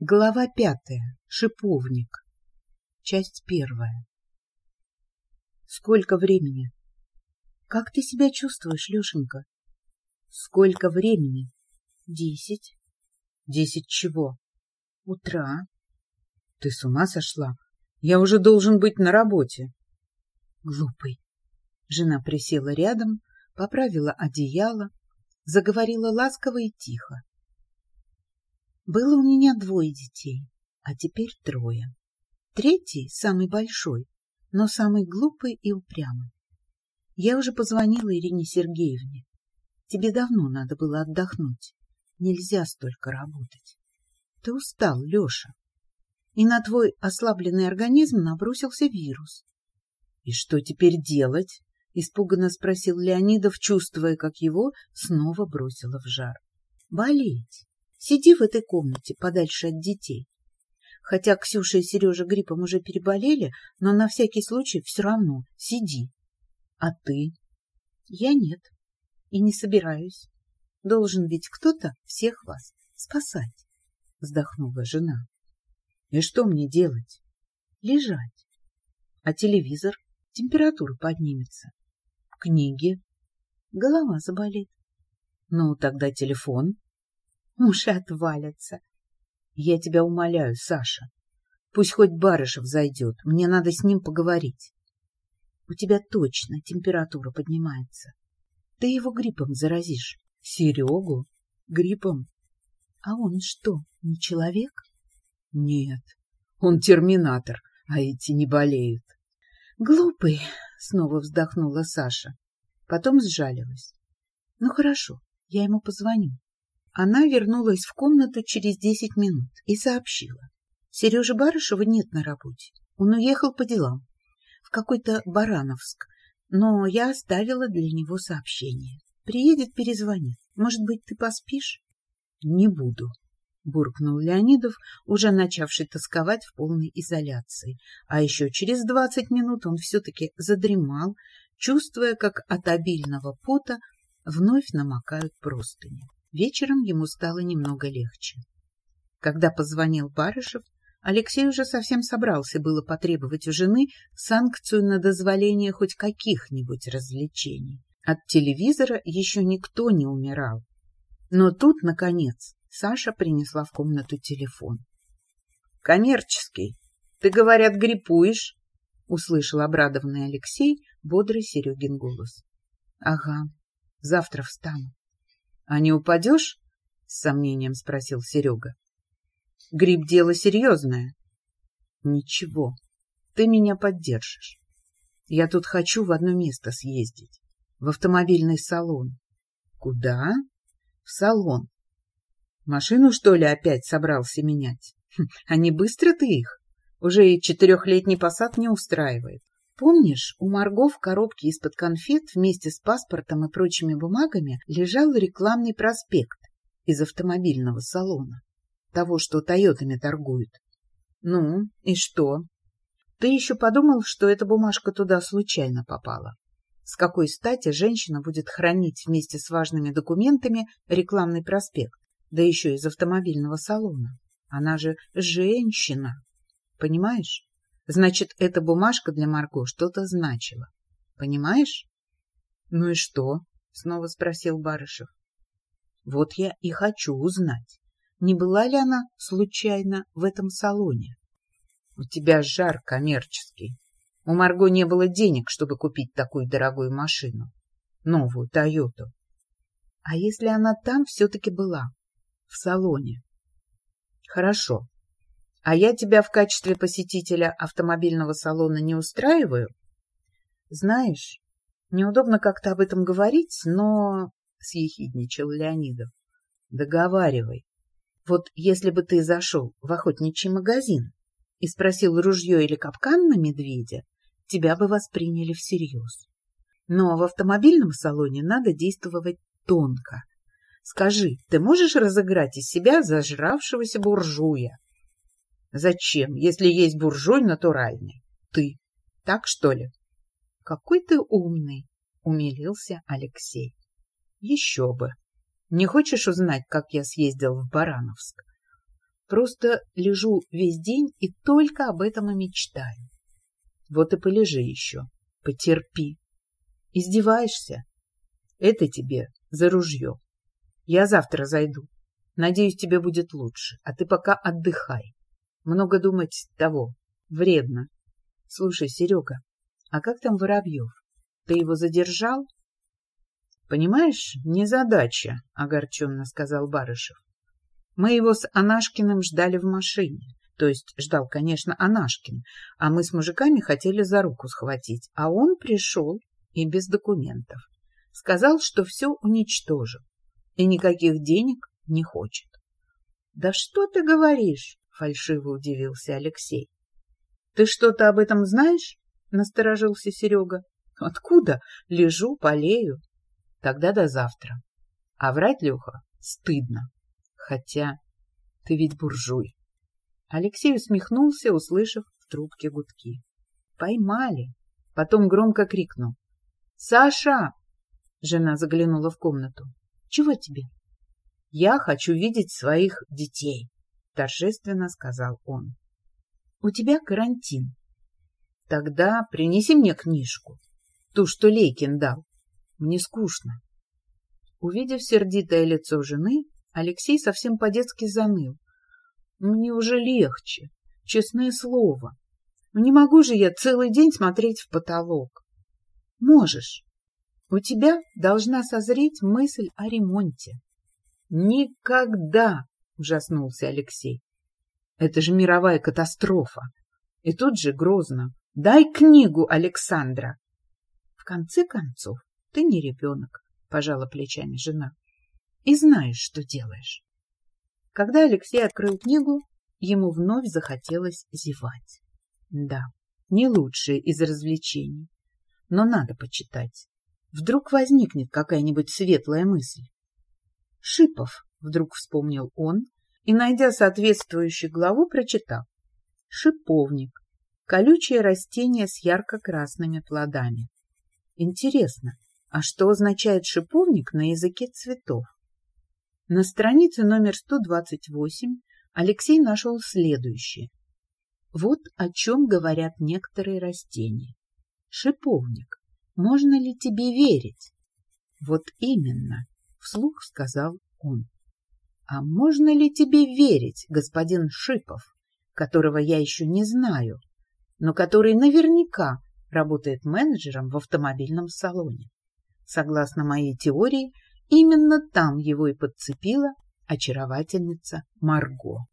Глава пятая. Шиповник. Часть первая. Сколько времени? Как ты себя чувствуешь, Лешенька? Сколько времени? Десять. Десять чего? Утра. Ты с ума сошла? Я уже должен быть на работе. Глупый. Жена присела рядом, поправила одеяло, заговорила ласково и тихо. Было у меня двое детей, а теперь трое. Третий, самый большой, но самый глупый и упрямый. Я уже позвонила Ирине Сергеевне. Тебе давно надо было отдохнуть. Нельзя столько работать. Ты устал, Леша. И на твой ослабленный организм набросился вирус. — И что теперь делать? — испуганно спросил Леонидов, чувствуя, как его снова бросило в жар. — Болеть. Сиди в этой комнате, подальше от детей. Хотя Ксюша и Сережа гриппом уже переболели, но на всякий случай все равно сиди. А ты? Я нет. И не собираюсь. Должен ведь кто-то всех вас спасать, вздохнула жена. И что мне делать? Лежать. А телевизор? Температура поднимется. Книги? Голова заболит. Ну, тогда телефон. Уши отвалятся. Я тебя умоляю, Саша. Пусть хоть Барышев зайдет. Мне надо с ним поговорить. У тебя точно температура поднимается. Ты его гриппом заразишь. Серегу? Гриппом? А он что, не человек? Нет, он терминатор, а эти не болеют. Глупый, снова вздохнула Саша. Потом сжалилась. Ну хорошо, я ему позвоню. Она вернулась в комнату через десять минут и сообщила. Сережи Барышева нет на работе. Он уехал по делам. В какой-то Барановск. Но я оставила для него сообщение. Приедет, перезвонит. Может быть, ты поспишь? Не буду, буркнул Леонидов, уже начавший тосковать в полной изоляции. А еще через двадцать минут он все-таки задремал, чувствуя, как от обильного пота вновь намокают простыни. Вечером ему стало немного легче. Когда позвонил Барышев, Алексей уже совсем собрался было потребовать у жены санкцию на дозволение хоть каких-нибудь развлечений. От телевизора еще никто не умирал. Но тут, наконец, Саша принесла в комнату телефон. — Коммерческий. Ты, говорят, гриппуешь? — услышал обрадованный Алексей бодрый Серегин голос. — Ага, завтра встану. А не упадешь? — с сомнением спросил Серега. — Грипп — дело серьезное. — Ничего, ты меня поддержишь. Я тут хочу в одно место съездить, в автомобильный салон. — Куда? — В салон. Машину, что ли, опять собрался менять? Хм, не быстро ты их? Уже и четырехлетний посад не устраивает. Помнишь, у Марго в коробке из-под конфет вместе с паспортом и прочими бумагами лежал рекламный проспект из автомобильного салона, того, что Тойотами торгуют. Ну, и что? Ты еще подумал, что эта бумажка туда случайно попала? С какой стати женщина будет хранить вместе с важными документами рекламный проспект, да еще из автомобильного салона? Она же женщина, понимаешь? Значит, эта бумажка для Марго что-то значила. Понимаешь? — Ну и что? — снова спросил Барышев. — Вот я и хочу узнать, не была ли она случайно в этом салоне. — У тебя жар коммерческий. У Марго не было денег, чтобы купить такую дорогую машину. Новую Тойоту. А если она там все-таки была? В салоне? Хорошо. А я тебя в качестве посетителя автомобильного салона не устраиваю? Знаешь, неудобно как-то об этом говорить, но... — съехидничал Леонидов. — Договаривай. Вот если бы ты зашел в охотничий магазин и спросил ружье или капкан на медведя, тебя бы восприняли всерьез. Но в автомобильном салоне надо действовать тонко. Скажи, ты можешь разыграть из себя зажравшегося буржуя? Зачем, если есть буржуй натуральный? Ты. Так, что ли? Какой ты умный, умилился Алексей. Еще бы. Не хочешь узнать, как я съездил в Барановск? Просто лежу весь день и только об этом и мечтаю. Вот и полежи еще, потерпи. Издеваешься? Это тебе за ружье. Я завтра зайду. Надеюсь, тебе будет лучше, а ты пока отдыхай. Много думать того. Вредно. Слушай, Серега, а как там Воробьев? Ты его задержал? Понимаешь, незадача, огорченно сказал Барышев. Мы его с Анашкиным ждали в машине. То есть ждал, конечно, Анашкин, а мы с мужиками хотели за руку схватить, а он пришел и без документов. Сказал, что все уничтожил и никаких денег не хочет. — Да что ты говоришь? — фальшиво удивился Алексей. — Ты что-то об этом знаешь? — насторожился Серега. — Откуда? Лежу, болею. Тогда до завтра. А врать, Леха, стыдно. Хотя ты ведь буржуй. Алексей усмехнулся, услышав в трубке гудки. Поймали. Потом громко крикнул. «Саша!» Жена заглянула в комнату. «Чего тебе?» «Я хочу видеть своих детей», — торжественно сказал он. «У тебя карантин. Тогда принеси мне книжку, ту, что Лейкин дал. Мне скучно». Увидев сердитое лицо жены, Алексей совсем по-детски заныл. «Мне уже легче, честное слово. Не могу же я целый день смотреть в потолок». «Можешь. У тебя должна созреть мысль о ремонте». «Никогда!» — ужаснулся Алексей. «Это же мировая катастрофа!» И тут же грозно. «Дай книгу Александра!» «В конце концов, ты не ребенок», — пожала плечами жена. «И знаешь, что делаешь». Когда Алексей открыл книгу, ему вновь захотелось зевать. Да, не лучшее из развлечений, но надо почитать. Вдруг возникнет какая-нибудь светлая мысль. Шипов, вдруг вспомнил он, и, найдя соответствующую главу, прочитал. Шиповник. Колючее растение с ярко-красными плодами. Интересно, а что означает шиповник на языке цветов? На странице номер 128 Алексей нашел следующее. Вот о чем говорят некоторые растения. Шиповник. Можно ли тебе верить? Вот именно вслух сказал он. А можно ли тебе верить, господин Шипов, которого я еще не знаю, но который наверняка работает менеджером в автомобильном салоне? Согласно моей теории, именно там его и подцепила очаровательница Марго.